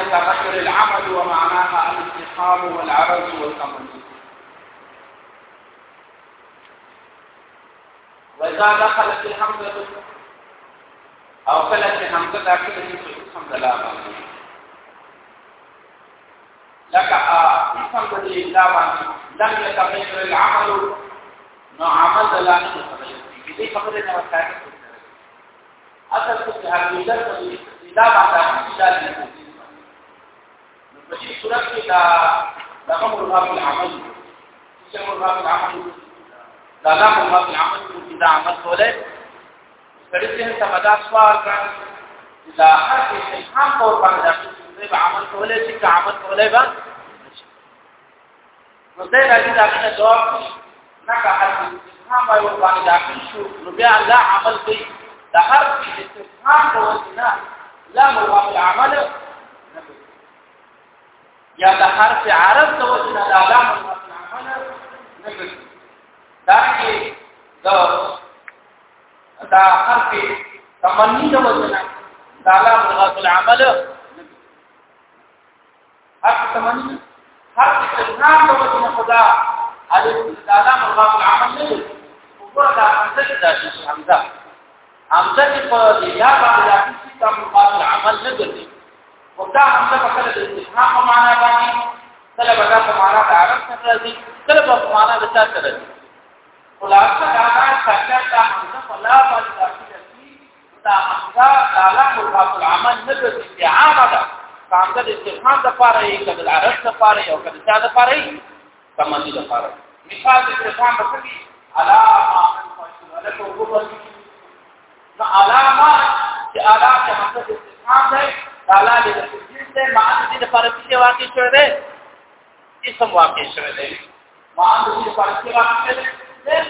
يتذكر العمل ومعناها الاستقام والعبث والقبول وإذا دخلت الحمد أو فلت الحمد داخل الحمد لله لك الحمد لله لم يتغير العمل نعمل نعم، لا يتغير دې خبره نه وکړه اصل څه هغه دې په دې صورت کې دا د امر الله بالعمل چې امر الله بالعمل دا لا امر الله بالعمل چې دا عمل کوله کړي چې ته مدا سوال کړه دا هر څه هم په باندې چې عمل کوله چې عمل کوله به نو دې راځي دا کنه جواب نه کاږي هم یو باندې داخل شو نو بیا الله عمل کوي دا هر څه استفهام کوي نه لا مر الله نه یا د حرف عرب د وجنه د علامه عمل نه دا کې د دا حرف تمنی د وجنه د علامه عمل حرف تمنی حرف استفهام د وجنه خدا الف د علامه عمل نه وګور دا څنګه د حمزه حمزه په یا باندې چې تم عمل نه ګرځي او دا حمزه په کله د استفهام په معنا باندې کله به دا په معنا د عرب سره راځي کله به په معنا د چا سره راځي خلاصه دا دا څنګه دا حمزه په لا باندې راځي دا حمزه تعالی ملحق العمل نه د استعامه ده څنګه د استفهام لپاره یې کله د عرب لپاره یې او کله چا لپاره یې تمدی لپاره مثال د استفهام په کې علامه علامه چې علامه حمزه د استفهام ده تعالی دې دې معاد دې لپاره څه واقع شوه دې اسم واقع شوه دې معاد دې لپاره څه واقع شوه دې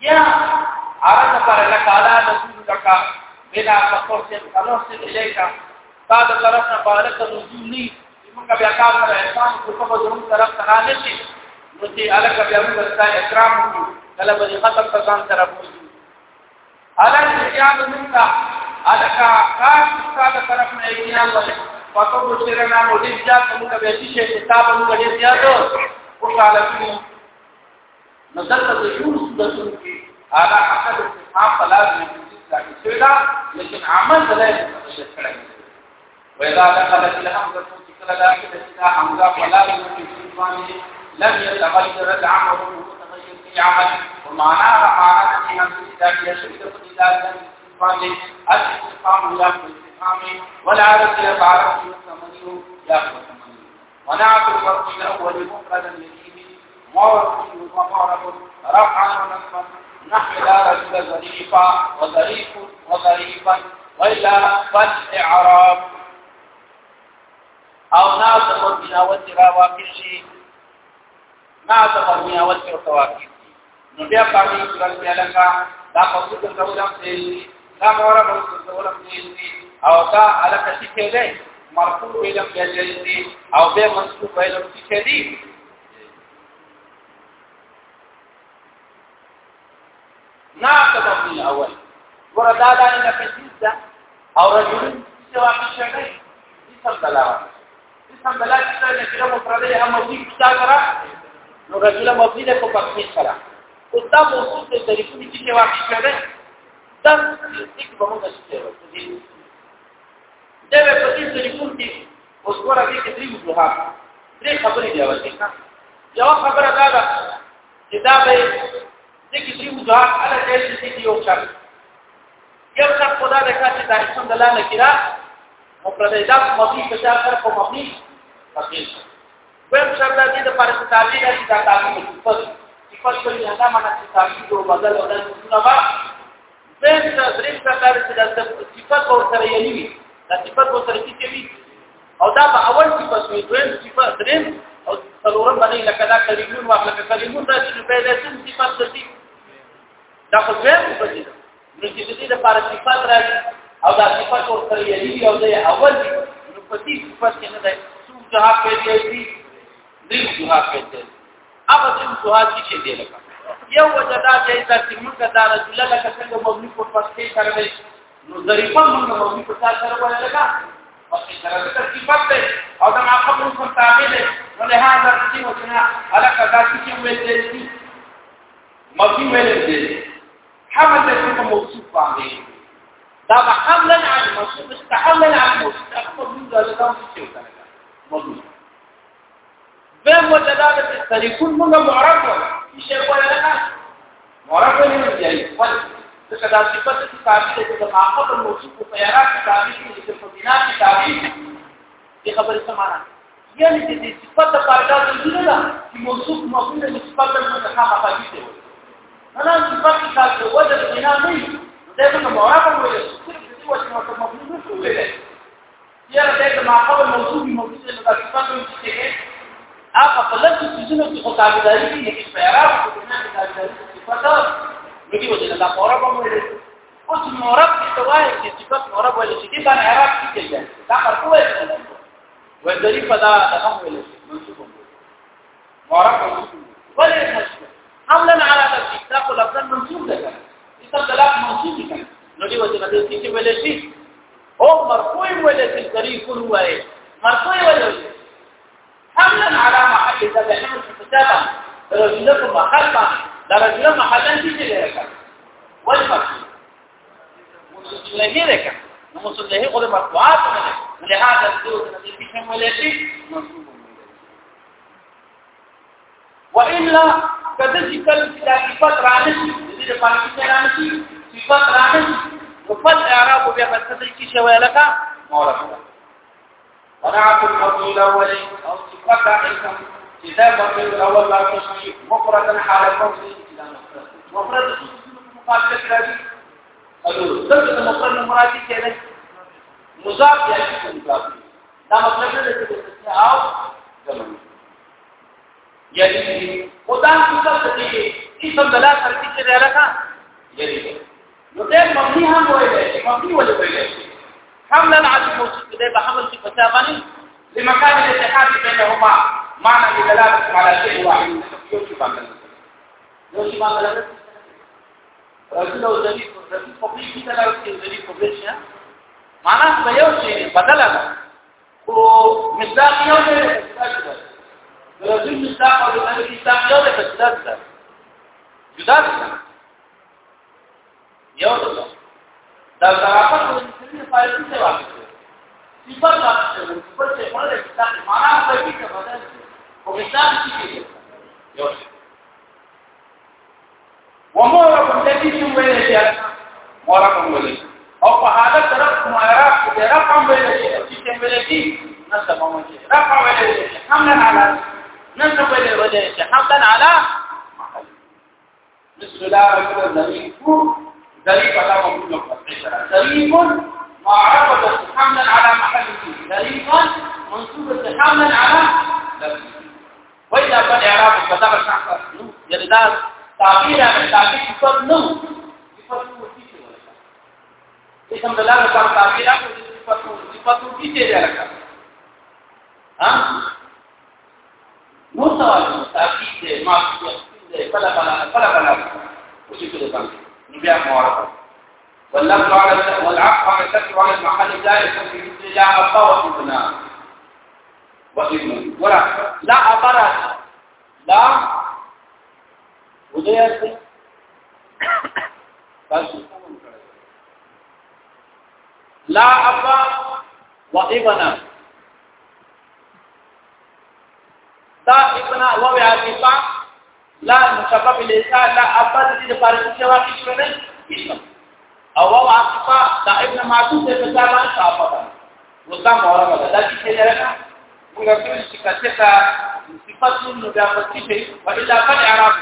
یا عرض پر لك على نزول لك بنا فقر سے تنوس الیکا تا د طرف نه بارک نزول ني موږ بیا کار سره احسان کو په زموږ طرف ته نه شي نو چې الګ بیا موږ سره احترام وکړو کله به ختم تران طرف وکړو الګ بیا موږ الکا کاش ستاسو طرف نه ایمان ولې پتو ګرځرنا نو دې ځات موږ به چې کتاب موږ دې زیاتو او حالتونه نو دلته د شور صورتونو کې اعلی حق د استفهام په لازم کې شوی دا لیکن عمل دلای متشکل کړی وإذا دخلت الهمزة في كل ذلك إذا همزة ولا يمكن في لم يتغير العمل المتغير في عمل ومعناها معنى في همزة إذا يشد في ذلك الاستفهام الاستفهام ياخذ الاستفهام والعادة إلى فعلته والثماني ياخذ الثماني ونعت الفرق الأول مفردا يجيب معرف ومعرف رفعا ونصبا نحو لا رجل ظريفا وظريف وظريفا وإلا فالإعراب أو نعت المرمية والتراواقع شيء نعت المرمية والتراواقع نبيع بعض الكلام لك لا قصد الكلام دا مورا به علم دي او دا علاقه شي کېدای مرفوع علم دي او به منصوب علم شي کېدی ناقض من الاول وردا دا ان كثير او رجل سواء شيء اسم دلاله اسم دلاله چې کله مفرده هم موجود څنګه نو رجل مفرده په پخې سره او دا موصوف دی طریقې چې واقع شوه دا یو ټیک به موږ شته دا به په دې ټلیفون کې اوس ورا کې کې درې وځه درې خبرې دی اول کې یو خبره دا ده چې دا به د کې چې وځه علي دې چې یو چا یو څه خدای د کاچې د الحمد لله نه کړه او پر دې دا مفي په چا سره په مفي مفي ویم شر دا دې د پاره تعبیر دا تعبیر په پښتو کې دا معنا چې تعبیر او بدل او دا څه پین څه درې څه کار چې د صفات او سره یې وي د صفات او سره کې وي او دا په اول کې پس وي دویم صفات دریم او څلورم باندې لکه دا کلمون او لکه کلمون دا چې په لاسم صفات دي دا خو دویم په دې نو چې دې د لپاره صفات راځي او دا صفات او سره یې وي او دا اول کې نو په دې صفات کې نه ده څو جهه په دې دي درې جهه په دې اوبه څو جهه کې دي لکه یو وجدا دا چې موږ دا رجل لکه څنګه مولوی په پښتو کړل نو ظریفه موږ مولوی په تاسو سره ولګا پښتو سره د ترتیبات ده او دا معقب په تابع ده نو له هغه چې نه علاقه دا چې ویل دي مکی ویل دي حمد ته موصوف باندې دا محملا عن موصوف استحملا عن موصوف اخبر موږ له دا څه وکړل موضوع به وجدا د تلیفون موږ معرفه iṣẹ́ gbọ́dọ̀ lẹ́ka mọ̀ọ́rọ́ pé nínú ìyá yìí wọ́n ti kàdá sí pẹ́sẹ́ ti tàbí lè tẹ̀lé máa kọ́ lọ́mọ oṣù kò fẹ̀yàrá ti tàbí lè tẹ̀lé fòmìnà ti tàbí lè kọ́ bẹ́rẹ̀ sọ́mọ́ra. يعني دي صفات قاعدات الجلالة موصوف مقولة لصفات المتخافة فاكيدة أنا صفات قاعدة وجد الغنامي دائما معرفة ولا صفات وجد مقولة لصفات يعني دائما مع قبل موصوف مقولة لصفات المتخافة هغه په لږو سيزونو کې خو تابعداري دي لکه په عرب کې نه تابعداري دي په تاسو مګي وځي دا پورا په مو لري اوس مورب کې توای چې صفات مورب ولې چې دي باندې عرب کې کېږي دا پر کوه وځري په دا دغه ویل منسوب مورب ولې مشهور حملا على تفسير دا خو لفظ منسوب ده استدلال منسوب دي نو دی وځي دا چې ویل شي او مرفوع ویل شي ذریف هو مرفوع ویل شي حملا على محل ذا احنا كتابا رجلكم محلا ده رجل محلا لك اللي هيك والمقصود مصلحه لك مصلحه قد مرفوعات من لهذا الدور الذي فيه شمولته والا كذلك كل الكتابات رانشي دي فارسی رانشي صفات رانشي وفت اعراب بیا په څه کې شوی لکه ونعت الماضي الأولي أو صفة عيسى إذا بقي الأول لا تشبيه مفردا حال الماضي إلى مفرد مفرد مقابل كرابي قالوا دلت مفرد مرادي كده مضاف یا چې مضاف دا مطلب نه دی چې او زمون یعنی خدا څه څه دی چې سم دلا ترتیب کې راځه یعنی نو دې مبني هم وایي مبني ولې وایي حملا على الموصوف ده بحمل صفته باندې لمكان الاتحاد بينهما معنى لدلالة على شيء واحد يوشي باندې يوشي باندې رسول او ذلیل رسول په دې کې دلالت کوي ذلیل په دې معنا به یو شی بدل او مصداق یو دی رسول مصداق او نبی مصداق یو دی په ځداد جدا دي یو دا ظرافت کی فائدہ سے واقف ہے صفات واقف ہے صفات سے پڑھ رہے انسان ہمارا کوئی کا بدل وہ انسان کی ہے یوش ومورب الذي سوى الاشياء مورب ولي او په حالت طرف معرف کې رقم ویل شي چې ویل شي نسب هم شي رقم ویل شي حملا على نسب ویل شي حملا على بسم الله الرحمن الرحيم ذريب على مفعول مفعول ذريب معرفة حملا على محل فيه طريقا منصوبة حملا على لفظه وإذا كان إعراب الكتابة شخصا يعني ده تعبير عن التعبير يفضل نو يفضل وسيلة الحمد لله لك تعبير عن الصفات والصفات وسيلة لك ها نو سوال تعبير ما في فلا فلا فلا فلا وسيلة لك نبيع معرفة واللفظ على والعقد على الذكر على المحل الزائد في مثل لا أبا وابنا وابن ولا لا أبرد لا ودیت تاسو لا أبا وابنا دا ابنا و عاطفه لا مشقق الانسان لا أبا دې لپاره چې واقع شونه اسم او هو عاصفه دا ابن معتوب دې په ځان عاصفه ده ودا مورغه ده دا چې درنه موږ ټول چې کڅه کا صفات نو دا پتی شي په دې ځان اعراب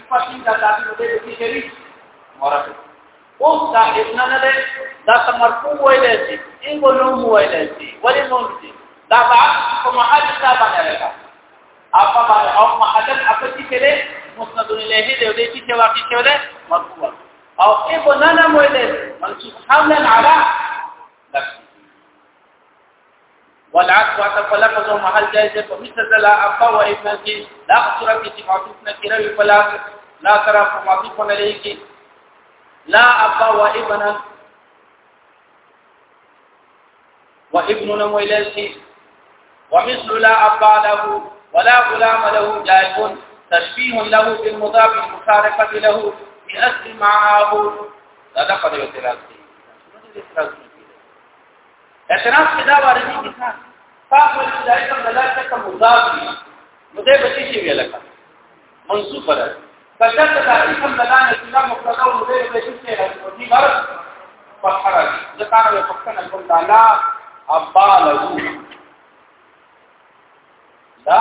صفات دا تاسو نو دې کې شي مورغه اوس دا ابن نه ده دا مرکو ویلې شي انګو نو ویلې شي ولې نو شي دا بعد په محل دا باندې راځه اپا باندې او محل اپتی کې له مسند الیه دې دې چې واقع کېوله مرکو او موقفه ندم وندم منصوب حملا على نفسه والعكس وتفلقه محل جائزة فمثل لا أبا وإبنك لا قصر في معطوفنا كروي فلا لا ترى معطوفنا ليك لا و و وإبنا وابننا وإليك ومثل لا أبا له ولا غلام له جائب تشبيه له بالمضاف المشاركة له بأصل معابود دا دا په اعتراض دی اعتراض کې دا باندې دي چې پاک ول خدای کوم الله ته مضاف دي نو دې بچی شي ویل کا منصوب را فشرط دا چې کوم الله نه اسلام مقتضا او دې بچی شي راځي دي بار فخر دي ځکه نو پښتنه کوم تعالی ابالو دا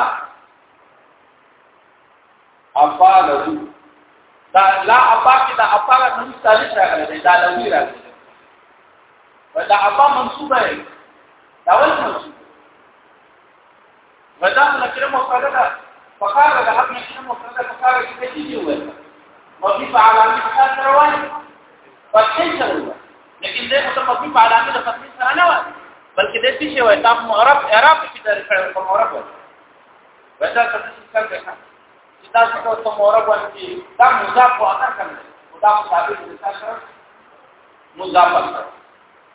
ابالو دا لا ابا کې دا ابا نه مستلش راغلی دا لوی راغلی ودا ابا منصوبه دی دا ول منصوبه ودا لکه مفرده فقال دا حق مش مفرده فقال كده تيجي ولا مضيف على حساب رواني فتحين سروا لكن ده هو مضيف على عامل فتحين سروا بلکې دې شي وای تاسو معرب اعراب کې درکړل کوم معرب وای دا څه څه څه دا څه کوم مورب ونتي دا مضاف واخر کنه دا مضاف دې تاسو مضاف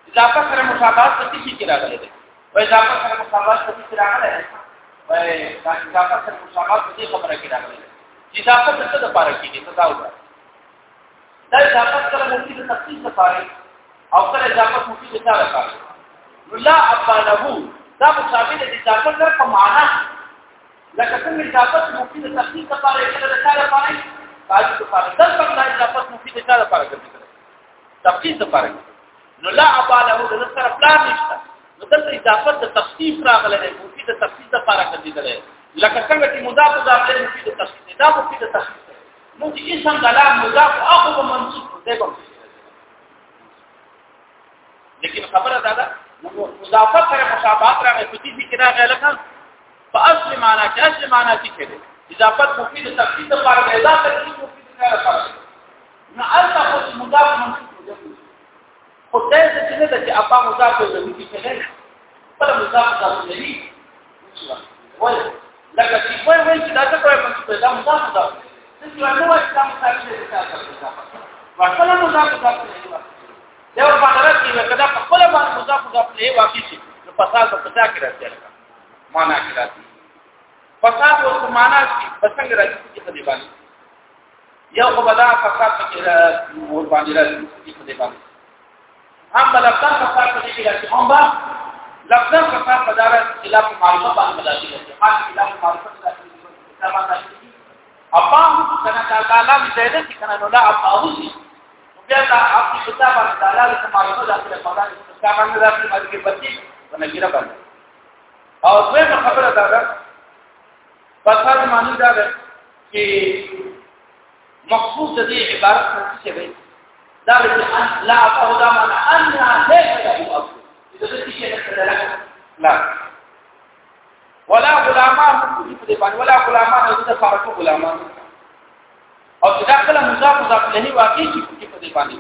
اضافه سره مشابهت څه شي کې راغلي دي و اضافه سره مشابهت څه شي راغلي دي و دا اضافه سره مشابهت څه خبره کې راغلي دي اضافه څه د پاره کې دي تاسو دا اضافه سره مفید تفصیل لپاره او سره اضافه مفید لپاره نو لا ابانه دا مشابه د اضافه سره په معنا لکه کوم اضافت مفید د تحقیق لپاره یې کړل کار لپاره کار لپاره د پر لا اضافت مفید کار لپاره کړل تحقیق لپاره نو لا عباله د سره پلان نشته نو دلته اضافت د تخصیص راغله د مفید د تخصیص لپاره کړل لکه څنګه چې مضاف مضاف له مفید د تخصیص دا مفید د تخصیص نو چې اسم د لا مضاف اخو به منصوب دی لیکن خبره دا ده مضافت سره مشابهت راغلی په دې کې راغلی لکه په اصل معنا کې اصل معنا کې کړي اضافت مفید تفصیل لپاره د اضافه کې مفید کار لپاره نه اصل خو مضاف منصوب خو دا څه نه ده چې اپا مضاف او ضمیر کې نه بل مضاف د ضمیر وایي لکه چې وایي وایي چې دا څه کوي منصوب دا مضاف ده څه ورته وایي چې دا مضاف ده ورته مضاف ده یو په طرف کې لکه دا په خپل باندې مضاف مضاف له واقع شي نو پسا د پسا کې راځي معنا کې راځي فساد او معنا کې بسنګ راځي چې په دې باندې یو خو بدا فساد کې راځي او باندې راځي چې په دې باندې هم بل لفظ فساد کې راځي هم با لفظ فساد په دار خلاف معلومه باندې راځي حال خلاف معرفت راځي دا معنا کې اپا کنا تعالی می زیاده چې کنا نو لا اپاو شي بیا دا اپ کتاب تعالی سره معلومه ده چې په دا استقامت راځي مګر په دې ونګره باندې او دویمه خبره دا ده فساد معنی دا ده چې مخصوص دې عبارت څه شي وي دا چې لا او دا معنا ان لا تفعلوا اصل دې لا ولا غلامان ولا غلامان دې فارقو غلاما او چې داخله مضاف مضاف له واقعي شي په دې باندې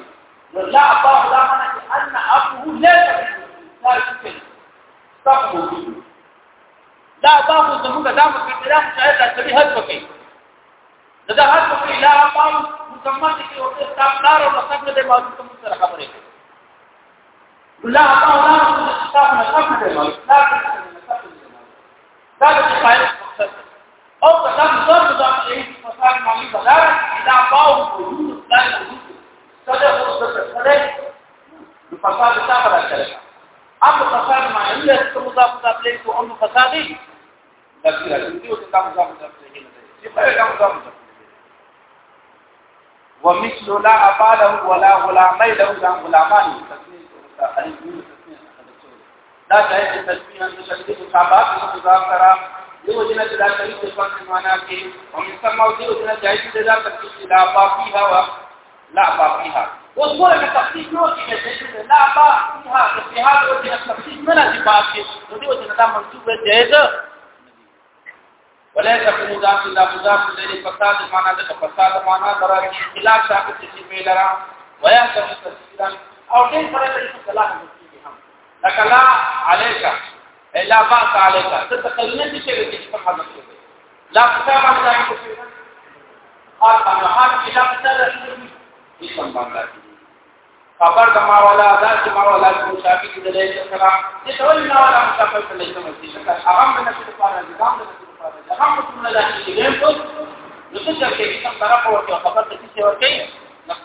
نو لا او دا معنی ان اصل لا تفعلوا لا تفعلوا دا باغ زموږ دا مقدرات چې الله سړي حد وکړي دا حد وکړي لا پام مسلمان کې او استاپلار او مصطفی دې باندې کوم سره خبرې لا پام لا استاپ نه کوم دې لا دا چې پای او دا څو دا چې فساد مالي بازار دا باغ وجود دا وجود سره ورسره سره په فساد تا راځي اپ فساد مالي ته مضاف مضاف له کوم فسادي تفسیر دې او تاسو ځم ځم چې په کوم ځم ومثل لا اباله ولا غلامي له ځم غلامان دا ځای چې تسمیه نشته چې صاحب مضاف کرا دیو جنا چې دا کلی په پخ معنا کې او مسمع دیو جنا ځای چې دا تفصیل لا باقی هوا لا باقی هوا اوس موږ په تفصیل نو کې چې لا باقی هوا په هغه وخت کې تفصیل نه راځي باقی نو دیو جنا دا منصوبه جایز وليس في مضاف الى مضاف اليه فساد معنا ده فساد معنا درا اختلاف ثابت شي په لرا ويحصل تفصيلا او دین پر دې اصطلاح مستقیم هم لکلا عليك الا باس عليك تتقلن شي چې په حالت کې لا كتاب على كتاب خاص على خاص لا كتاب شي په خبر دما والا دا چې ما والا چې شافي کې دلې سلام دې ټول نه والا مسافر ته لېږم چې هغه مننه چې په اړه ځان تخصص من الاحتجاج كل نتجر كيفية الطرف وفقط تكيسي وكيف نقص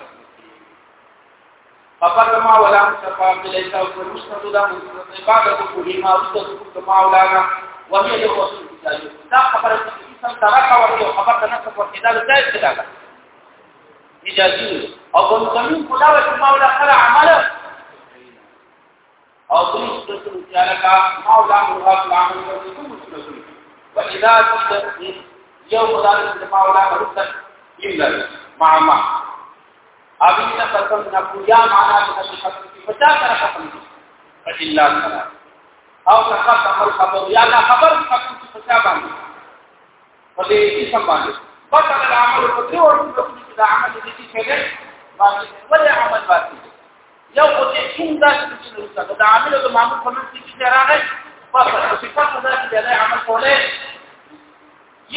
فقد ما ولا مستفاق ليس والمسند لا مستند بعد دخولهما وستذكر مولانا وهي للرسول الكريم دا خبره چې څنګه راکا ورته خبر ته نسب ورته دا ځای څه ده اجازه او کوم قانون خدا او مولا خلا عمل او دوی ستاسو چې راکا مولا الله تعالی ورته کوم څه فإذا كنت يوم ذلك المولى فرسل إلا مع ما أبينا قسم نقول يا معنا من الحق فتا ترى قسم فإلا ترى أو تخطف الخبر يا لا خبر قسم فتا بانه فدي اسم بانه بطل العمل فدي ورسل إذا عمل ذي كده باقي ولا عمل باقي یو خو چې څنګه د عامل او د معمول په منځ کې راغی فقط په صفات ذات کې دا عمل کولای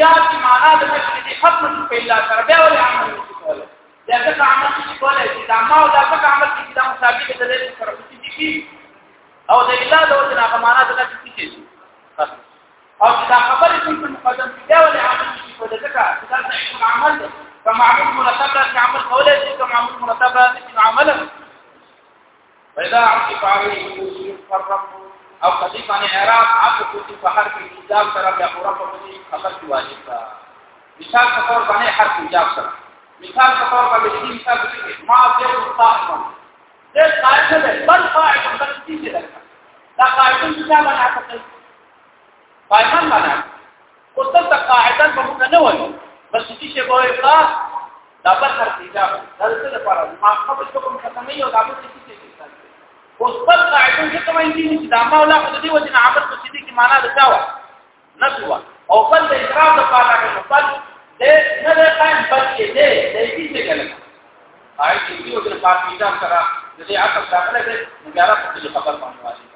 یا چې معنا د مشرقي ختم په الله سره به ول عمل کولای دا څه عمل چې کولای چې دا ما او دا څه عمل چې دا مصابې د دې سره پوتې دي او د الله د وجه نه معنا د دې کې او چې دا خبرې چې مقدم دی ول عمل چې کولای دا څه عمل دی فمعمول مرتبه عمل قوله تلك معمول مرتبه عملا فإذا عقب عليه يوسف فالرب او خلیفہ نے اعراض اپ کو کسی بحر کی حجاب کرا یا پورا کو کسی کی واجب تھا مثال کے طور پر ہر حجاب کرا مثال کے طور پر بھی مثال کے ما سے اس کا دے قائد ہے بل قائد ہے بس کسی سے لگتا نہ قائد ہے کیا بنا سکتا ہے پایمان بنا اس تک قائد ہے بہت نہ ہوئی بس کسی سے کوئی اخلاص دابر کر دیجا دل سے دپارا ما خبر تو کم ختم نہیں ہوگا بس کسی سے کسی اوس بل قاعده چې کومه دي چې دا مولا خدای دی وجه عمل په سیدی کې معنا ده تاوه نسوا او بل اعتراف د پالا کې بل دې نه ده قائم بلکې دې دې دې څه کلمه قاعده دې وجه پاکیزه سره دې عقل داخله دې مګاره په خبر باندې واشي